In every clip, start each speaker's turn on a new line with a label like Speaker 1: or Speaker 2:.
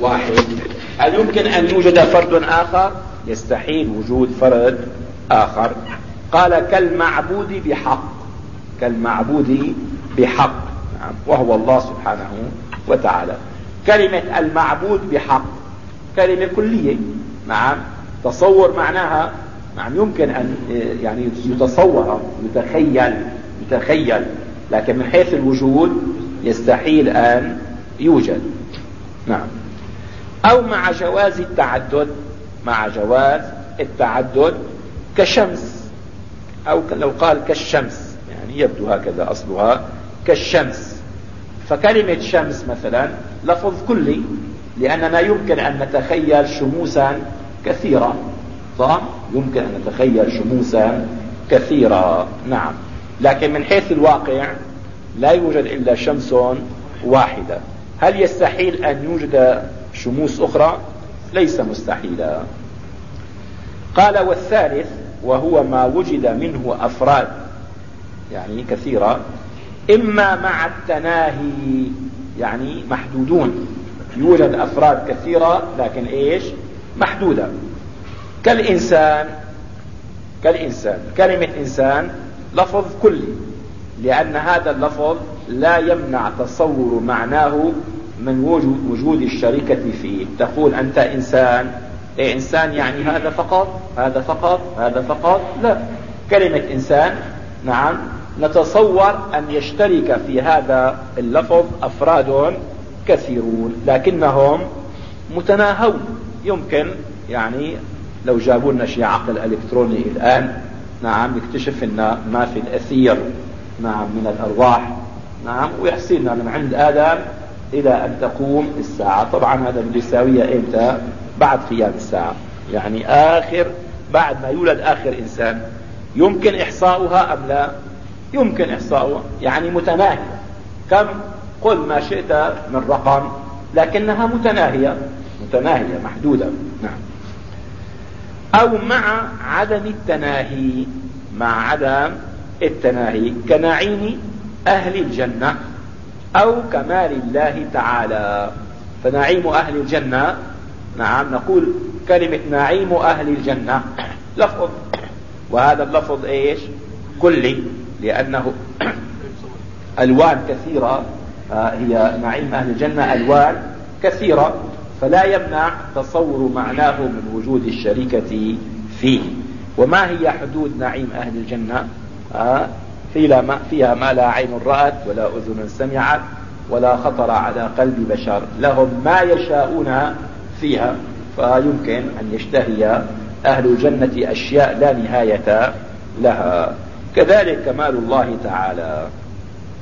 Speaker 1: واحد. هل يمكن أن يوجد فرد آخر؟ يستحيل وجود فرد آخر. قال كالمعبود بحق. كالمعبود بحق. نعم. وهو الله سبحانه وتعالى. كلمة المعبود بحق كلمة كلية. نعم. تصور معناها نعم يمكن أن يعني يتصور يتخيل يتخيل. لكن من حيث الوجود يستحيل أن يوجد. نعم. أو مع جواز التعدد مع جواز التعدد كشمس أو لو قال كالشمس يعني يبدو هكذا أصلها كالشمس. فكلمة شمس مثلا لفظ كلي لأننا يمكن أن نتخيل شموسا كثيرة صح؟ يمكن أن نتخيل شموسا كثيرة نعم. لكن من حيث الواقع لا يوجد إلا شمس واحدة. هل يستحيل أن يوجد شموس أخرى ليس مستحيلا. قال والثالث وهو ما وجد منه أفراد يعني كثيرة إما مع التناهي يعني محدودون. يوجد أفراد كثيرة لكن إيش؟ محدودة. كالإنسان كالإنسان كلمة إنسان لفظ كلي لأن هذا اللفظ لا يمنع تصور معناه من وجود الشركة فيه. تقول أنت إنسان. إيه إنسان يعني هذا فقط؟ هذا فقط؟ هذا فقط؟ لا. كلمة إنسان نعم نتصور أن يشترك في هذا اللفظ أفراد كثيرون لكنهم متناهون. يمكن يعني لو جابوا لنا شيء عقل إلكتروني الآن نعم نكتشف ان ما في الأثير نعم من الأرواح نعم ويحصلنا من عند آدم إلى أن تقوم الساعة. طبعا هذا بده يساويها إمتى؟ بعد قيام الساعة. يعني آخر بعد ما يولد آخر إنسان. يمكن إحصاؤها أم لا؟ يمكن إحصاؤها. يعني متناهية. كم؟ قل ما شئت من رقم. لكنها متناهية. متناهية محدودة. نعم. أو مع عدم التناهي. مع عدم التناهي. كنعيم أهل الجنة. أو كمال الله تعالى. فنعيم أهل الجنة نعم نقول كلمة نعيم أهل الجنة. لفظ. وهذا اللفظ إيش؟ كلي لأنه ألوان كثيرة. آه، هي نعيم أهل الجنة ألوان كثيرة. فلا يمنع تصور معناه من وجود الشركة فيه. وما هي حدود نعيم أهل الجنة؟ آه فيها ما لا عين رأت ولا أذن سمعت ولا خطر على قلب بشر. لهم ما يشاءون فيها فيمكن أن يشتهي أهل الجنة أشياء لا نهاية لها. كذلك كمال الله تعالى.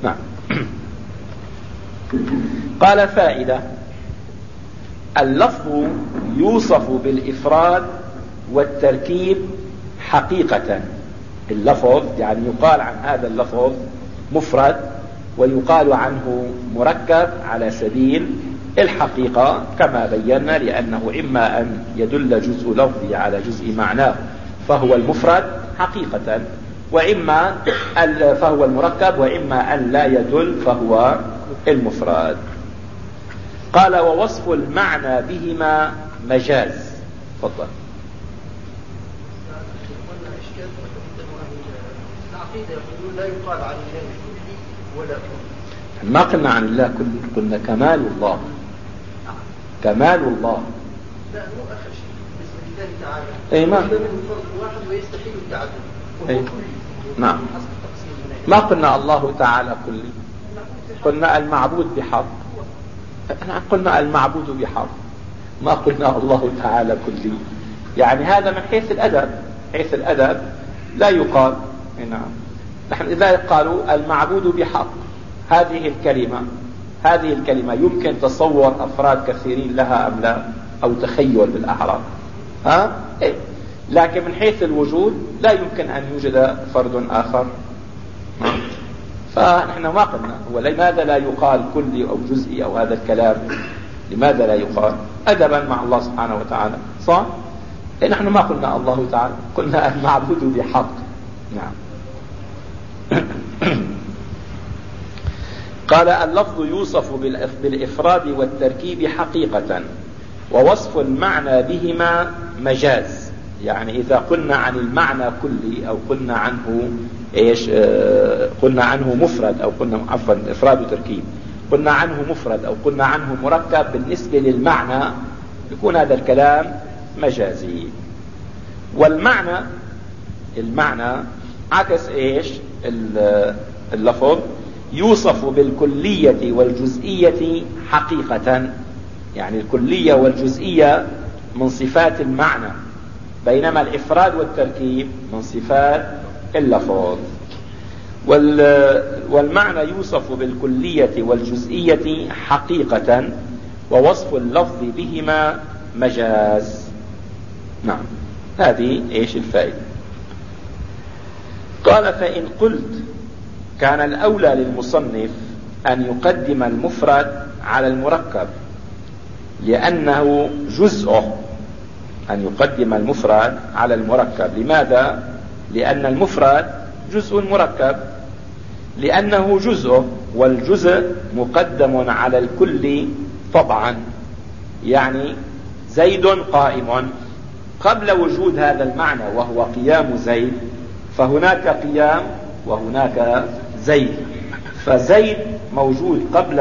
Speaker 1: نعم. قال فائدة اللفظ يوصف بالإفراد والتركيب حقيقة. اللفظ يعني يقال عن هذا اللفظ مفرد ويقال عنه مركب على سبيل الحقيقة كما بينا لأنه إما أن يدل جزء لفظي على جزء معناه فهو المفرد حقيقة وإما فهو المركب وإما أن لا يدل فهو المفرد. قال ووصف المعنى بهما مجاز. تفضل. لا يقال عن الله ولا ما قلنا عن الله كل قلنا كمال الله. كمال الله. لا مو آخر شيء. لله تعالى. أي ما؟ واحد ويستحيل التعدد. وهو كلي نعم. ما قلنا الله تعالى كلي قلنا المعبود بحق قلنا المعبود بحق ما قلنا الله تعالى كلي يعني هذا من حيث الأدب. حيث الأدب لا يقال. نعم. نحن إذا قالوا المعبود بحق هذه الكلمة هذه الكلمة يمكن تصور أفراد كثيرين لها أم لا أو تخيل بالأعراض. ها؟ إيه؟ لكن من حيث الوجود لا يمكن أن يوجد فرد آخر. فنحن ما قلنا هو لماذا لا يقال كلي أو جزئي أو هذا الكلام؟ لماذا لا يقال؟ أدبا مع الله سبحانه وتعالى. صح؟ إيه نحن ما قلنا الله تعالى قلنا المعبود بحق. نعم. قال اللفظ يوصف بالإفراد والتركيب حقيقة ووصف المعنى بهما مجاز. يعني إذا قلنا عن المعنى كلي أو قلنا عنه إيش آه قلنا عنه مفرد أو قلنا عفوا إفراد وتركيب. قلنا عنه مفرد أو قلنا عنه مركب بالنسبة للمعنى يكون هذا الكلام مجازي. والمعنى المعنى عكس إيش؟ اللفظ يوصف بالكلية والجزئية حقيقة. يعني الكلية والجزئية من صفات المعنى بينما الإفراد والتركيب من صفات اللفظ. والمعنى يوصف بالكلية والجزئية حقيقة ووصف اللفظ بهما مجاز. نعم. هذه إيش الفائدة؟ قال فإن قلت كان الأولى للمصنف أن يقدم المفرد على المركب لأنه جزءه أن يقدم المفرد على المركب. لماذا؟ لأن المفرد جزء مركب. لأنه جزء والجزء مقدم على الكل طبعا. يعني زيد قائم. قبل وجود هذا المعنى وهو قيام زيد فهناك قيام وهناك زيد. فزيد موجود قبل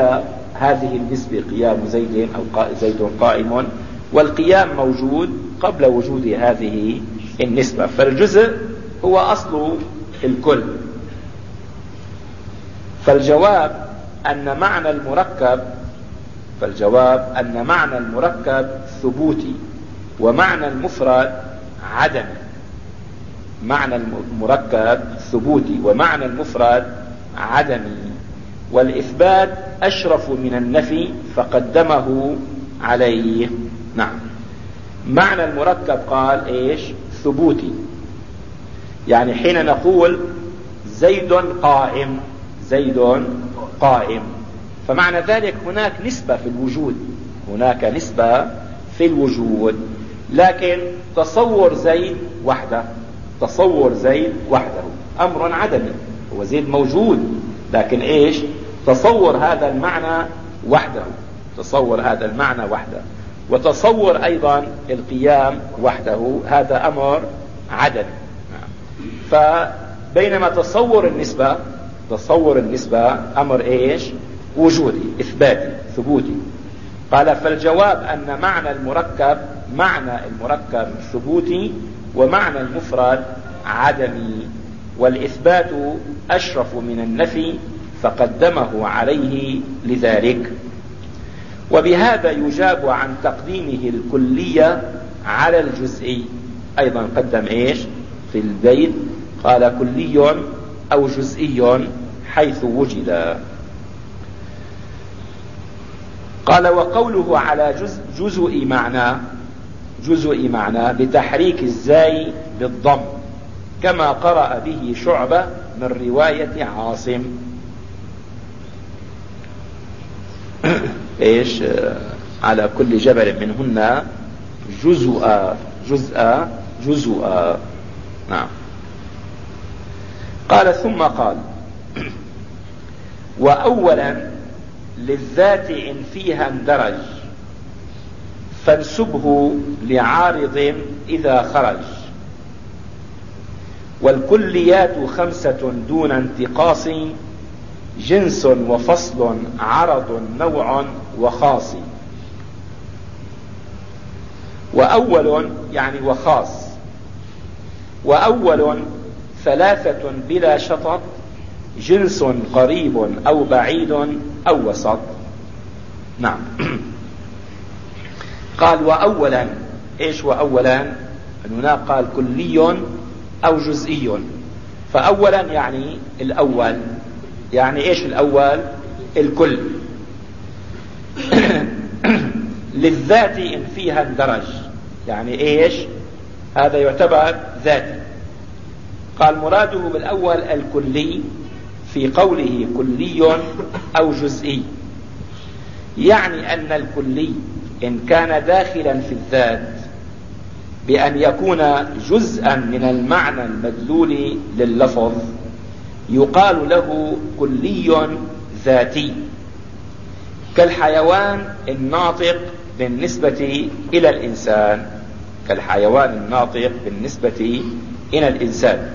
Speaker 1: هذه النسبة قيام زيد أو زيد قائم والقيام موجود قبل وجود هذه النسبة. فالجزء هو أصل الكل. فالجواب أن معنى المركب فالجواب أن معنى المركب ثبوتي ومعنى المفرد عدمي. معنى المركب ثبوتي ومعنى المفرد عدمي. والإثبات أشرف من النفي فقدمه عليه. نعم. معنى المركب قال إيش؟ ثبوتي. يعني حين نقول زيد قائم زيد قائم. فمعنى ذلك هناك نسبة في الوجود هناك نسبة في الوجود. لكن تصور زيد وحده. تصور زيد وحده. أمر عدمي. هو زيد موجود لكن إيش؟ تصور هذا المعنى وحده. تصور هذا المعنى وحده. وتصور أيضا القيام وحده. هذا أمر عدمي. فبينما تصور النسبة تصور النسبة أمر إيش؟ وجودي إثباتي ثبوتي. قال فالجواب أن معنى المركب معنى المركب ثبوتي ومعنى المفرد عدمي والإثبات أشرف من النفي فقدمه عليه لذلك. وبهذا يجاب عن تقديمه الكلية على الجزئي. أيضا قدم إيش؟ في البيت. قال كلي أو جزئي حيث وجد. قال وقوله على جزء, معنى جزء معنى بتحريك الزاي بالضم كما قرأ به شعبة من رواية عاصم. إيش؟ على كل جبل منهن جزء جزء جزء. نعم. قال ثم قال واولا للذات إن فيها اندرج. فانسبه لعارض إذا خرج. والكليات خمسة دون انتقاص جنس وفصل عرض نوع وخاص. وأول يعني وخاص. وأول ثلاثة بلا شطط جنس قريب أو بعيد أو وسط. نعم. قال وأولا إيش وأولا؟ هناك قال كلي أو جزئي. فأولا يعني الأول. يعني إيش الأول؟ الكل. للذات إن فيها اندرج. يعني إيش؟ هذا يعتبر ذاتي. قال مراده بالأول الكلي في قوله كلي أو جزئي. يعني أن الكلي إن كان داخلا في الذات بأن يكون جزءا من المعنى المدلول لللفظ يقال له كلي ذاتي. كالحيوان الناطق بالنسبة إلى الإنسان. كالحيوان الناطق بالنسبة إلى الإنسان.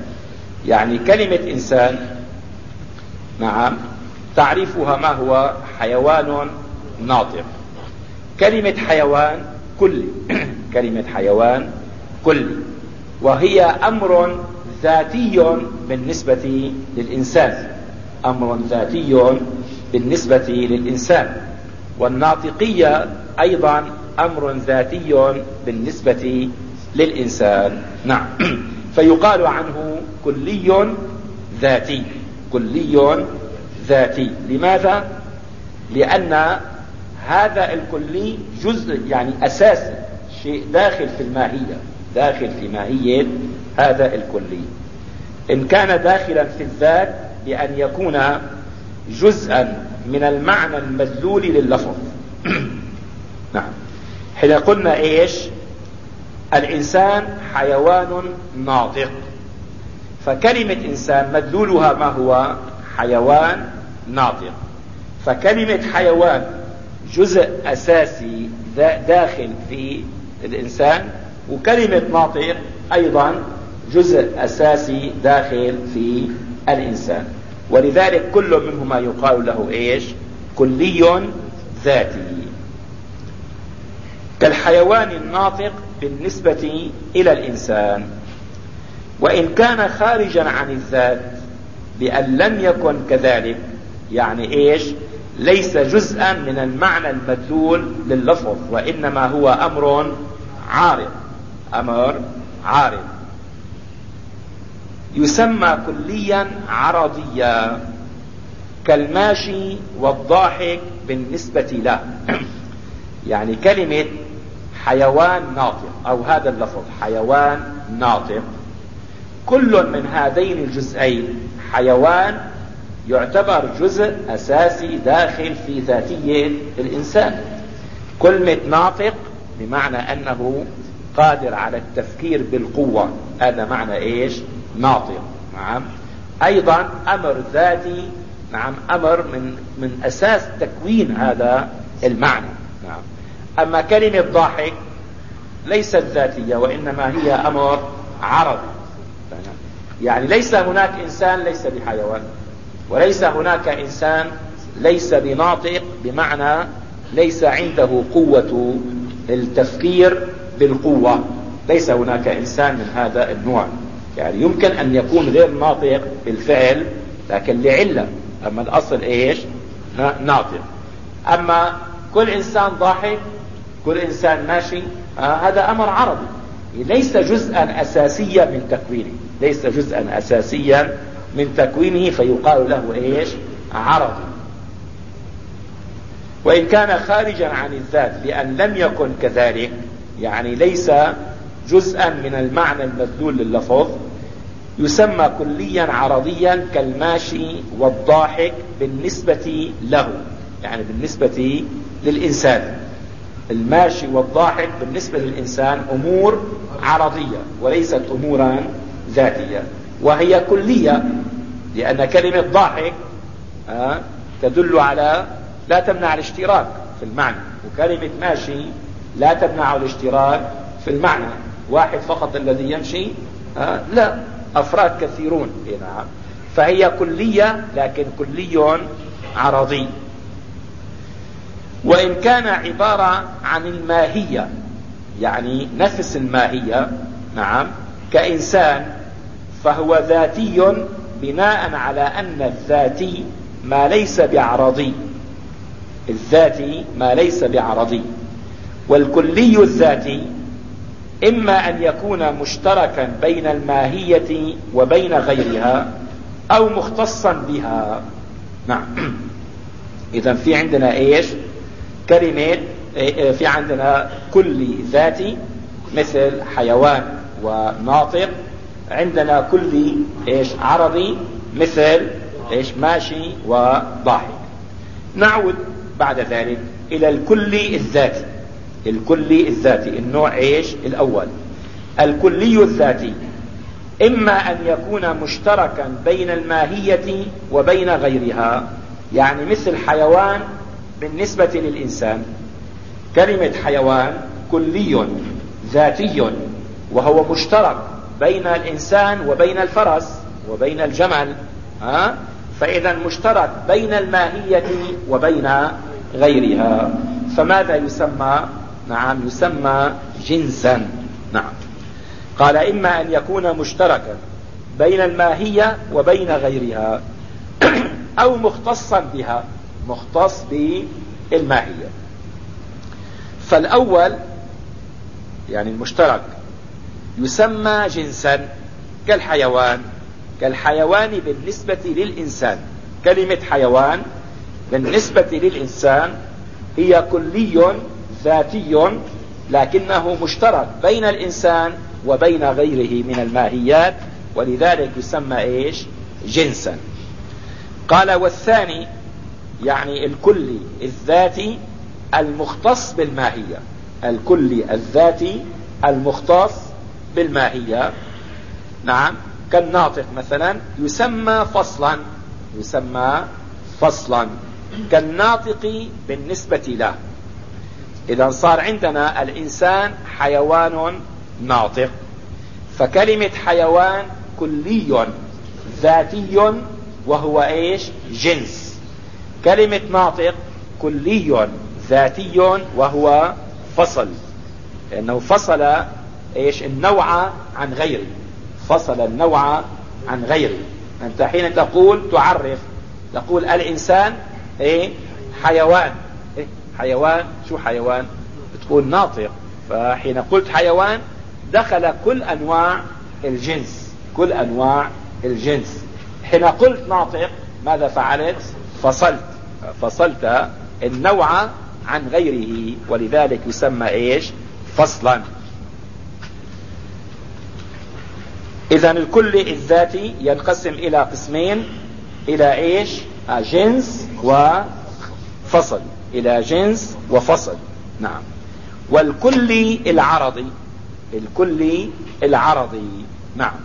Speaker 1: يعني كلمة إنسان نعم تعريفها ما هو؟ حيوان ناطق. كلمة حيوان كلي كلمة حيوان كلي وهي أمر ذاتي بالنسبة للإنسان. أمر ذاتي بالنسبة للإنسان. والناطقية أيضا أمر ذاتي بالنسبة للإنسان. نعم. فيقال عنه كلي ذاتي. كلي ذاتي. لماذا؟ لأن هذا الكلي جزء يعني أساسي شيء داخل في الماهية داخل في ماهية هذا الكلي. إن كان داخلا في الذات بأن يكون جزءا من المعنى المدلول لللفظ. نعم. حين قلنا إيش؟ الإنسان حيوان ناطق. فكلمة إنسان مدلولها ما هو؟ حيوان ناطق. فكلمة حيوان جزء أساسي داخل في الإنسان وكلمة ناطق أيضا جزء أساسي داخل في الإنسان. ولذلك كل منهما يقال له إيش؟ كلي ذاتي. كالحيوان الناطق بالنسبة إلى الإنسان. وإن كان خارجا عن الذات بأن لم يكن كذلك يعني إيش؟ ليس جزءا من المعنى المدلول لللفظ وإنما هو أمر عارض أمر عارض. يسمى كليا عرضيا كالماشي والضاحك بالنسبة له. يعني كلمة حيوان ناطق أو هذا اللفظ حيوان ناطق. كل من هذين الجزئين حيوان يعتبر جزء أساسي داخل في ذاتية الإنسان. كلمة ناطق بمعنى أنه قادر على التفكير بالقوة. هذا معنى إيش؟ ناطق. نعم. أيضا أمر ذاتي نعم أمر من من أساس تكوين هذا المعنى. نعم. أما كلمة ضاحك ليست ذاتية وإنما هي أمر عرضي يعني ليس هناك إنسان ليس بحيوان. وليس هناك إنسان ليس بناطق بمعنى ليس عنده قوة التفكير بالقوة. ليس هناك إنسان من هذا النوع. يعني يمكن أن يكون غير ناطق بالفعل لكن لعلة. أما الأصل إيش؟ ناطق. أما كل إنسان ضاحك كل إنسان ماشي آه هذا أمر عربي. ليس جزءا اساسيا من تكوينه. ليس جزءا اساسيا من تكوينه فيقال له إيش؟ عربي وإن كان خارجا عن الذات لأن لم يكن كذلك يعني ليس جزءا من المعنى المدلول لللفظ يسمى كليا عرضيا كالماشي والضاحك بالنسبة له يعني بالنسبة للإنسان. الماشي والضاحك بالنسبة للإنسان أمور عرضية وليست أمورا ذاتية. وهي كلية لأن كلمة ضاحك آه تدل على لا تمنع الاشتراك في المعنى وكلمة ماشي لا تمنع الاشتراك في المعنى واحد فقط الذي يمشي آه لا أفراد كثيرون نعم فهي كلية لكن كلي عرضي. وإن كان عبارة عن الماهية يعني نفس الماهية نعم كإنسان فهو ذاتي بناء على أن الذاتي ما ليس بعرضي. الذاتي ما ليس بعرضي. والكلي الذاتي إما أن يكون مشتركا بين الماهية وبين غيرها أو مختصا بها. نعم. إذا في عندنا إيش؟ كلمة إيه، في عندنا كل ذاتي مثل حيوان وناطق عندنا كل إيش عرضي مثل إيش ماشي وضاحك نعود بعد ذلك إلى الكلي الذاتي. الكلي الذاتي النوع إيش؟ الأول. الكلي الذاتي. إما أن يكون مشتركا بين الماهية وبين غيرها يعني مثل حيوان بالنسبة للإنسان. كلمة حيوان كلي ذاتي وهو مشترك بين الإنسان وبين الفرس وبين الجمل ها؟ فإذا مشترك بين الماهية وبين غيرها. فماذا يسمى؟ نعم يسمى جنسا. نعم. قال إما أن يكون مشتركا بين الماهية وبين غيرها أو مختصا بها مختص بالماهية. فالأول يعني المشترك يسمى جنسا كالحيوان كالحيوان بالنسبة للإنسان. كلمة حيوان بالنسبة للإنسان هي كلي ذاتي لكنه مشترك بين الإنسان وبين غيره من الماهيات ولذلك يسمى إيش؟ جنسا. قال والثاني يعني الكلي الذاتي المختص بالماهية. الكلي الذاتي المختص بالماهية. نعم. كالناطق مثلا يسمى فصلا يسمى فصلا. كالناطق بالنسبة له. إذا صار عندنا الإنسان حيوان ناطق. فكلمة حيوان كلي ذاتي وهو إيش؟ جنس. كلمة ناطق كلي ذاتي وهو فصل. لأنه فصل إيش؟ النوع عن غيره فصل النوع عن غيره أنت حين تقول تعرف. تقول الإنسان إيه؟ حيوان. إيه؟ حيوان. شو حيوان؟ بتقول ناطق. فحين قلت حيوان دخل كل أنواع الجنس. كل أنواع الجنس. حين قلت ناطق ماذا فعلت؟ فصلت. فصلت النوع عن غيره. ولذلك يسمى إيش؟ فصلا. اذا الكل الذاتي ينقسم إلى قسمين إلى إيش؟ آه، جنس وفصل. إلى جنس وفصل. نعم. والكل العرضي. الكل العرضي. نعم.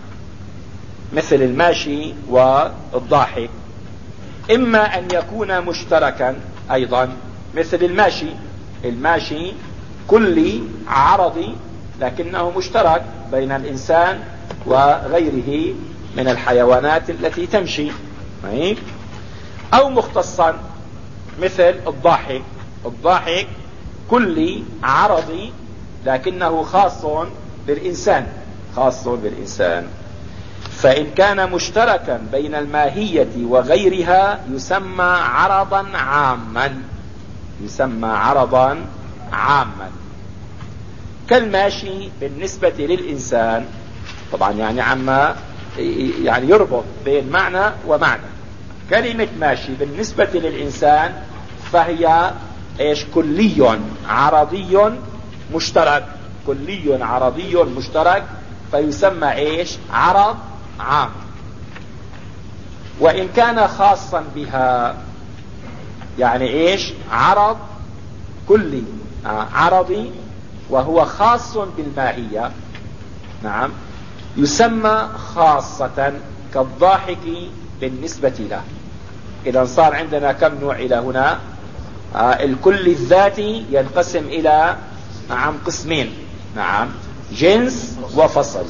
Speaker 1: مثل الماشي والضاحك إما أن يكون مشتركا أيضا مثل الماشي. الماشي كلي عرضي لكنه مشترك بين الإنسان وغيره من الحيوانات التي تمشي. طيب؟ أو مختصا مثل الضاحك الضاحك كلي عرضي لكنه خاص بالإنسان. خاص بالإنسان. فإن كان مشتركا بين الماهية وغيرها يسمى عرضا عاما. يسمى عرضا عاما. كالماشي بالنسبة للإنسان طبعا يعني عما يعني يربط بين معنى ومعنى. كلمة ماشي بالنسبة للإنسان فهي إيش؟ كلي عرضي مشترك. كلي عرضي مشترك فيسمى إيش؟ عرض عام. وإن كان خاصا بها يعني إيش؟ عرض كلي آه، عرضي وهو خاص بالماهية. نعم. يسمى خاصة كالضاحك بالنسبة له. إذا صار عندنا كم نوع إلى هنا؟ آه الكل الذاتي ينقسم إلى نعم قسمين. نعم جنس وفصل.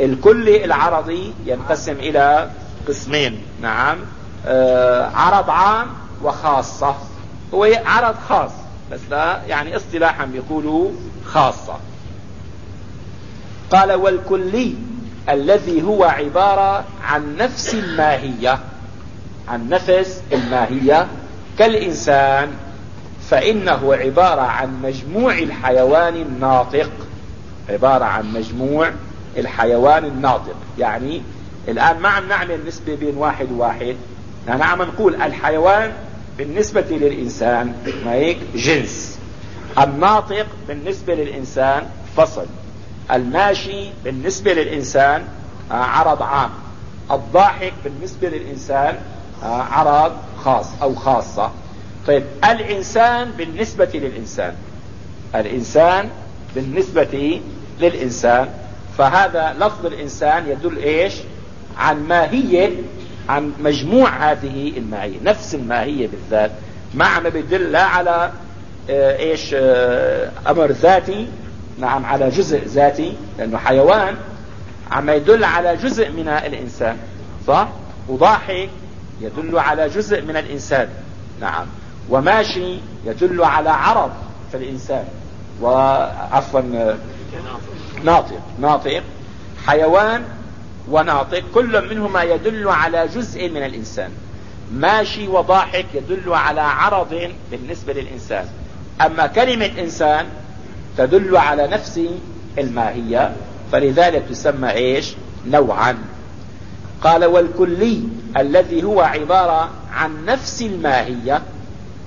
Speaker 1: الكل العرضي ينقسم إلى قسمين. نعم آه عرض عام وخاصة. هو عرض خاص بس لا يعني اصطلاحا بيقولوا خاصة. قال والكلي الذي هو عبارة عن نفس الماهية عن نفس الماهية كالإنسان فإنه عبارة عن مجموع الحيوان الناطق عبارة عن مجموع الحيوان الناطق. يعني الآن ما عم نعمل نسبة بين واحد وواحد نحن عم نقول الحيوان بالنسبة للإنسان ما هيك؟ جنس. الناطق بالنسبة للإنسان فصل. الماشي بالنسبة للإنسان آه، عرض عام. الضاحك بالنسبة للإنسان آه، عرض خاص أو خاصة. طيب الإنسان بالنسبة للإنسان. الإنسان بالنسبة للإنسان. فهذا لفظ الإنسان يدل إيش؟ عن ماهية عن مجموع هذه الماهية نفس الماهية بالذات. ما عم بيدل لا على آه، إيش آه، أمر ذاتي نعم على جزء ذاتي لأنه حيوان عم يدل على جزء من الإنسان صح؟ وضاحك يدل على جزء من الإنسان نعم. وماشي يدل على عرض في الإنسان وعفوا ناطق ناطق. حيوان وناطق كل منهما يدل على جزء من الإنسان. ماشي وضاحك يدل على عرض بالنسبة للإنسان. أما كلمة إنسان تدل على نفس الماهية فلذلك تسمى إيش؟ نوعا. قال والكلي الذي هو عبارة عن نفس الماهية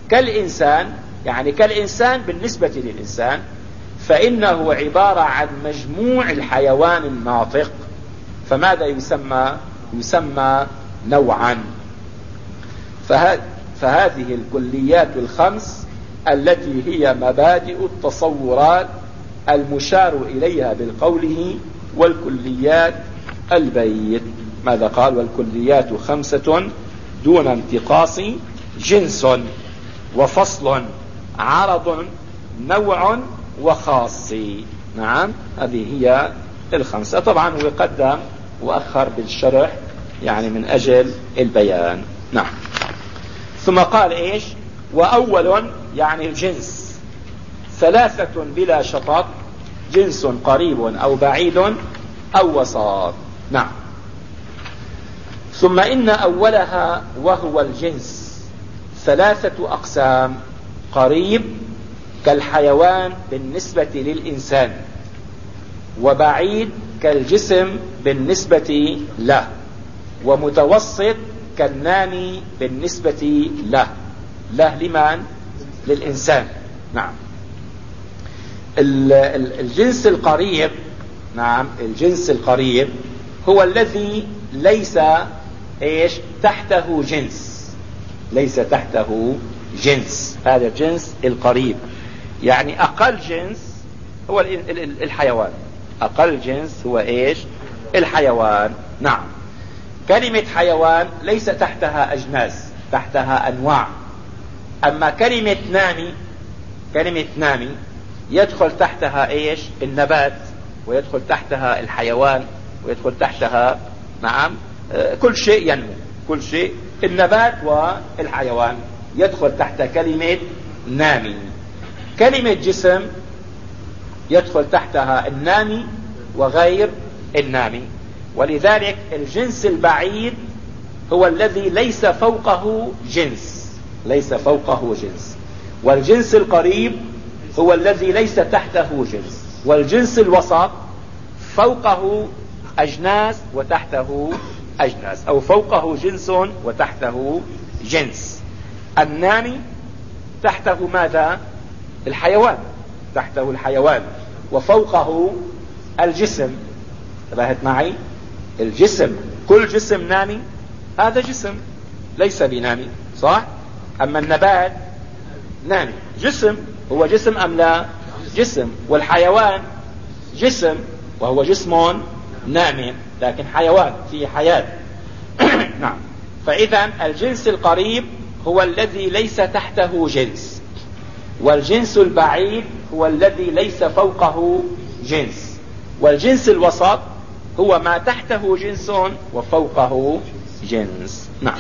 Speaker 1: كالإنسان يعني كالإنسان بالنسبة للإنسان فإنه عبارة عن مجموع الحيوان الناطق. فماذا يسمى؟ يسمى نوعا. فهذه الكليات الخمس التي هي مبادئ التصورات المشار إليها بالقوله والكليات البيت. ماذا قال؟ والكليات خمسة دون انتقاص جنس وفصل عرض نوع وخاص. نعم هذه هي الخمسة. طبعا هو قدم وأخر بالشرح يعني من أجل البيان. نعم. ثم قال إيش؟ وأول يعني الجنس ثلاثة بلا شطط جنس قريب أو بعيد أو وسط نعم. ثم إن أولها وهو الجنس. ثلاثة أقسام قريب كالحيوان بالنسبة للإنسان وبعيد كالجسم بالنسبة له ومتوسط كالناني بالنسبة له. له لمن؟ للإنسان. نعم. الجنس القريب نعم الجنس القريب هو الذي ليس إيش؟ تحته جنس. ليس تحته جنس. هذا الجنس القريب. يعني أقل جنس هو الحيوان. أقل جنس هو إيش؟ الحيوان. نعم. كلمة حيوان ليس تحتها أجناس تحتها أنواع. أما كلمة نامي كلمة نامي يدخل تحتها إيش؟ النبات ويدخل تحتها الحيوان ويدخل تحتها نعم آه، كل شيء ينمو. كل شيء النبات والحيوان. يدخل تحت كلمة نامي. كلمة جسم يدخل تحتها النامي وغير النامي. ولذلك الجنس البعيد هو الذي ليس فوقه جنس. ليس فوقه جنس. والجنس القريب هو الذي ليس تحته جنس. والجنس الوسط فوقه أجناس وتحته أجناس. أو فوقه جنس وتحته جنس. النامي تحته ماذا؟ الحيوان. تحته الحيوان. وفوقه الجسم. انتبهت معي؟ الجسم. كل جسم نامي هذا جسم. ليس بنامي صح؟ أما النبات نامي جسم هو جسم أم لا؟ جسم. والحيوان جسم وهو جسم نامي لكن حيوان فيه حياة. نعم. فإذا الجنس القريب هو الذي ليس تحته جنس. والجنس البعيد هو الذي ليس فوقه جنس. والجنس الوسط هو ما تحته جنس وفوقه جنس. نعم.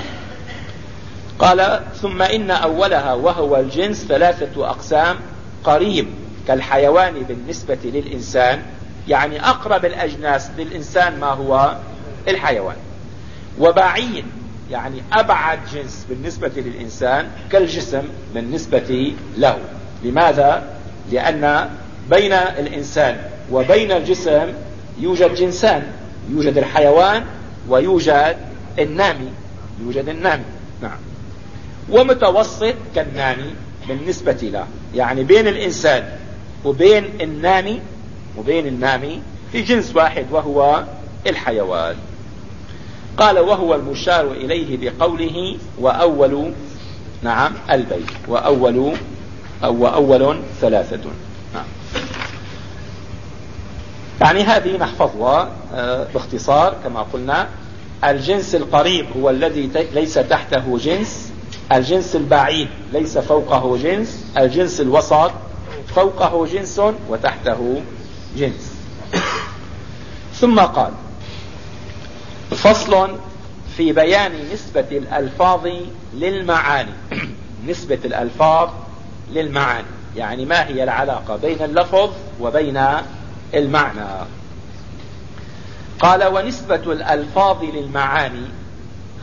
Speaker 1: قال ثم إن أولها وهو الجنس ثلاثة أقسام قريب كالحيوان بالنسبة للإنسان يعني أقرب الأجناس للإنسان ما هو؟ الحيوان. وبعيد يعني أبعد جنس بالنسبة للإنسان كالجسم بالنسبة له. لماذا؟ لأن بين الإنسان وبين الجسم يوجد جنسان يوجد الحيوان ويوجد النامي يوجد النامي. نعم. ومتوسط كالنامي بالنسبة له. يعني بين الإنسان وبين النامي وبين النامي في جنس واحد وهو الحيوان. قال وهو المشار إليه بقوله وأول نعم البيت. وأول أو وأول ثلاثة. نعم. يعني هذه نحفظها آه، باختصار كما قلنا. الجنس القريب هو الذي ليس تحته جنس الجنس البعيد ليس فوقه جنس الجنس الوسط فوقه جنس وتحته جنس. ثم قال فصل في بيان نسبة الألفاظ للمعاني. نسبة الألفاظ للمعاني. يعني ما هي العلاقة بين اللفظ وبين المعنى؟ قال ونسبة الألفاظ للمعاني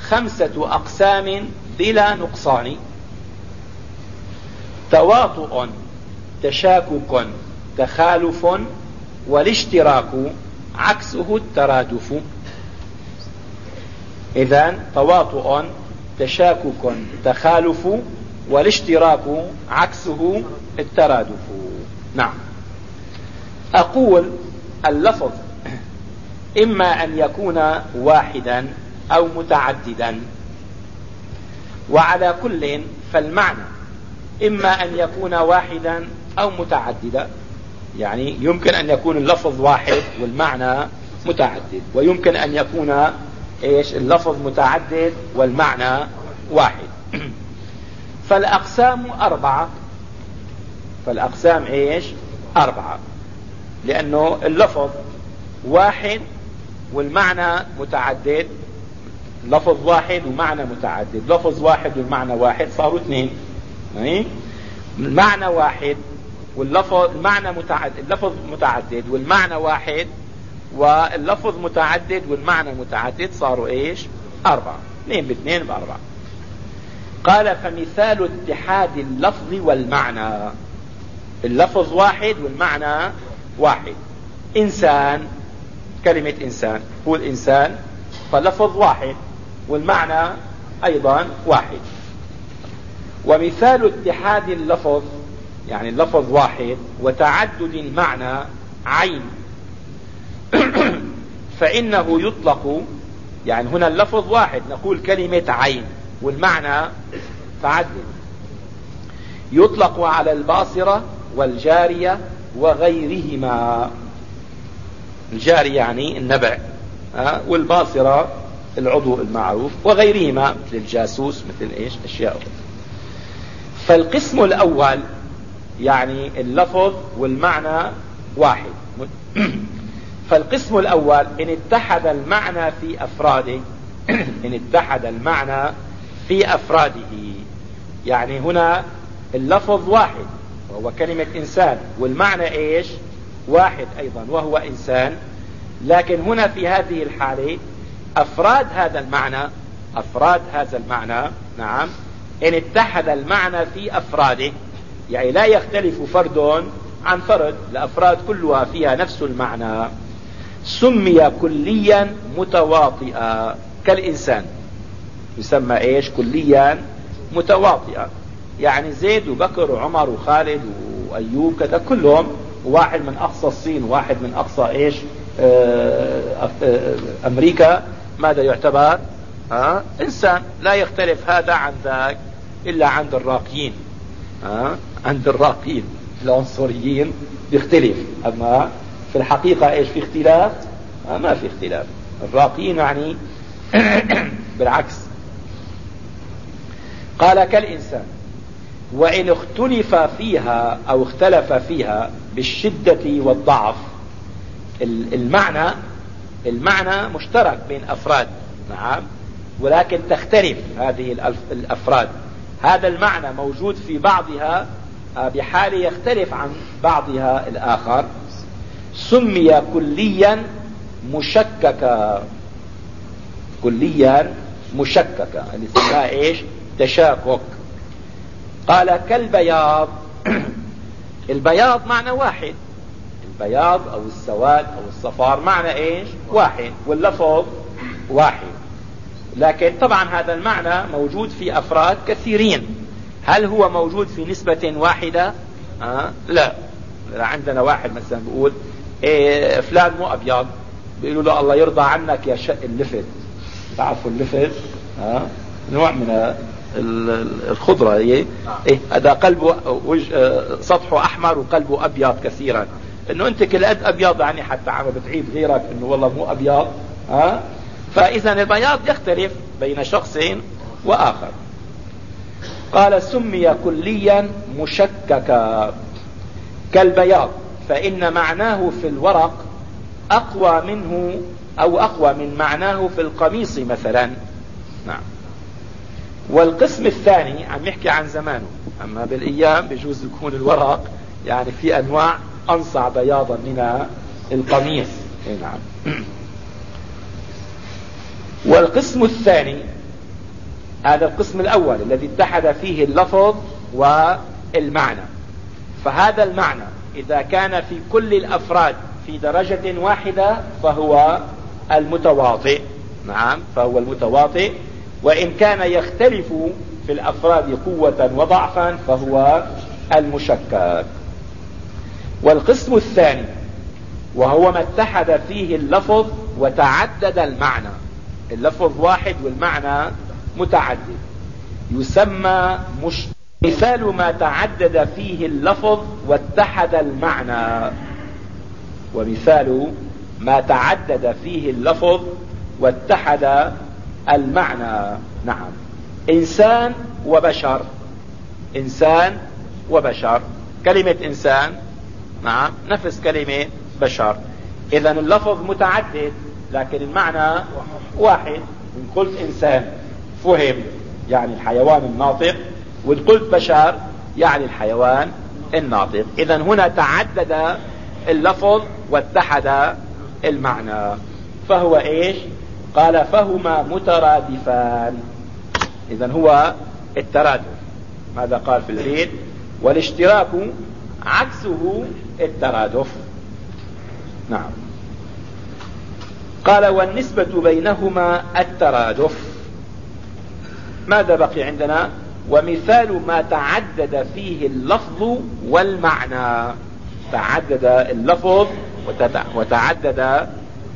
Speaker 1: خمسة أقسام بلا نقصان. تواطؤ تشاكك تخالف والاشتراك عكسه الترادف. إذا تواطؤ تشاكك تخالف والاشتراك عكسه الترادف. نعم. أقول اللفظ إما أن يكون واحدا أو متعددا. وعلى كل فالمعنى. إما أن يكون واحدا أو متعددا. يعني يمكن أن يكون اللفظ واحد والمعنى متعدد. ويمكن أن يكون إيش؟ اللفظ متعدد والمعنى واحد. فالأقسام أربعة. فالأقسام إيش؟ أربعة. لأنه اللفظ واحد والمعنى متعدد لفظ واحد ومعنى متعدد. لفظ واحد والمعنى واحد صاروا اثنين. المعنى واحد واللفظ المعنى متعدد اللفظ متعدد والمعنى واحد واللفظ متعدد والمعنى متعدد صاروا إيش؟ أربعة. اثنين باثنين بأربعة. قال فمثال اتحاد اللفظ والمعنى. اللفظ واحد والمعنى واحد. إنسان كلمة إنسان. هو الانسان فاللفظ واحد والمعنى أيضا واحد. ومثال اتحاد اللفظ يعني اللفظ واحد وتعدد المعنى عين. فإنه يطلق يعني هنا اللفظ واحد نقول كلمة عين والمعنى تعدد. يطلق على الباصرة والجارية وغيرهما. الجاري يعني النبع. والباصرة العضو المعروف وغيرهما مثل الجاسوس مثل إيش؟ أشياء فالقسم الأول يعني اللفظ والمعنى واحد. فالقسم الأول إن اتحد المعنى في أفراده إن اتحد المعنى في أفراده. يعني هنا اللفظ واحد وهو كلمة إنسان والمعنى إيش؟ واحد أيضا وهو إنسان لكن هنا في هذه الحالة أفراد هذا المعنى أفراد هذا المعنى نعم إن اتحد المعنى في أفراده يعني لا يختلف فرد عن فرد الأفراد كلها فيها نفس المعنى سمي كليا متواطئا كالإنسان يسمى إيش؟ كليا متواطئا يعني زيد وبكر وعمر وخالد وأيوب كذا كلهم واحد من أقصى الصين واحد من أقصى إيش؟ آه، آه، أمريكا ماذا يعتبر؟ ها؟ إنسان لا يختلف هذا عن ذاك إلا عند الراقيين. ها؟ عند الراقيين العنصريين بيختلف. أما في الحقيقة إيش في اختلاف؟ آه ما في اختلاف. الراقيين يعني بالعكس. قال كالإنسان وإن اختلف فيها أو اختلف فيها بالشدة والضعف المعنى المعنى مشترك بين أفراد نعم ولكن تختلف هذه الأفراد. هذا المعنى موجود في بعضها آه، بحال يختلف عن بعضها الآخر. سمي كليا مشككا. كليا مشككا. اللي اسمها إيش؟ تشاكك. قال كالبياض. البياض معنى واحد. البياض أو السواد أو الصفار معنى إيش؟ واحد واللفظ واحد. لكن طبعا هذا المعنى موجود في أفراد كثيرين. هل هو موجود في نسبة واحدة؟ آه لا. عندنا واحد مثلا بيقول إيه فلان مو أبيض. بيقولوا له الله يرضى عنك يا شق اللفت. تعرفوا اللفت؟ آه نوع من الخضرة هي إيه هذا قلبه وجه سطحه أحمر وقلبه أبيض كثيرا. إنه أنت كل قد أبيض يعني حتى عم بتعيب غيرك إنه والله مو أبيض ها؟ فإذا البياض يختلف بين شخص وآخر. قال سمي كليا مشككا. كالبياض فإن معناه في الورق أقوى منه أو أقوى من معناه في القميص مثلا. نعم. والقسم الثاني عم يحكي عن زمانه أما بالأيام بجوز يكون الورق يعني في أنواع أنصع بياضا من القميص. نعم. والقسم الثاني هذا القسم الأول الذي اتحد فيه اللفظ والمعنى. فهذا المعنى إذا كان في كل الأفراد في درجة واحدة فهو المتواطئ نعم فهو المتواطئ وإن كان يختلف في الأفراد قوة وضعفا فهو المشكك. والقسم الثاني وهو ما اتحد فيه اللفظ وتعدد المعنى. اللفظ واحد والمعنى متعدد. يسمى مش مثال ما تعدد فيه اللفظ واتحد المعنى. ومثال ما تعدد فيه اللفظ واتحد المعنى. نعم. إنسان وبشر. إنسان وبشر. كلمة إنسان نعم. نفس كلمة بشر. إذا اللفظ متعدد لكن المعنى واحد. إن قلت إنسان فهم يعني الحيوان الناطق وإن قلت بشر يعني الحيوان الناطق. إذا هنا تعدد اللفظ واتحد المعنى. فهو إيش؟ قال فهما مترادفان. إذا هو الترادف. ماذا قال في البيت والاشتراك عكسه الترادف. نعم. قال والنسبة بينهما الترادف. ماذا بقي عندنا؟ ومثال ما تعدد فيه اللفظ والمعنى. تعدد اللفظ وتعدد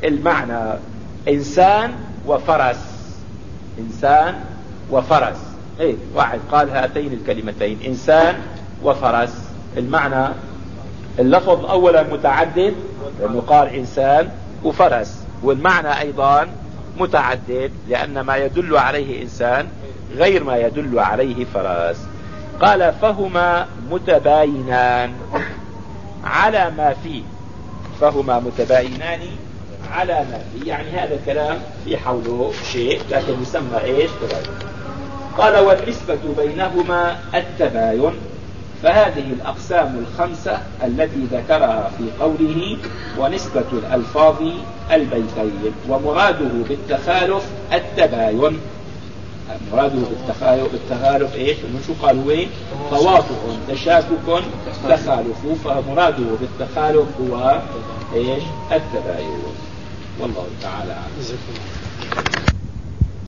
Speaker 1: المعنى. إنسان وفرس. إنسان وفرس. إيه واحد قال هاتين الكلمتين. إنسان وفرس. المعنى اللفظ اولا متعدد لأنه قال إنسان وفرس. والمعنى أيضا متعدد لأن ما يدل عليه إنسان غير ما يدل عليه فرس. قال فهما متباينان على ما فيه. فهما متباينان على ما فيه. يعني هذا الكلام في حوله شيء لكن يسمى إيش؟ تباين. قال والنسبة بينهما التباين. فهذه الأقسام الخمسة التي ذكرها في قوله ونسبة الألفاظ البيتين ومراده بالتخالف التباين. مراده بالتخالف, بالتخالف إيش؟ شو قال هو تواطؤ تشاكك تخالف. فمراده بالتخالف هو إيش؟ التباين. والله تعالى أعلم.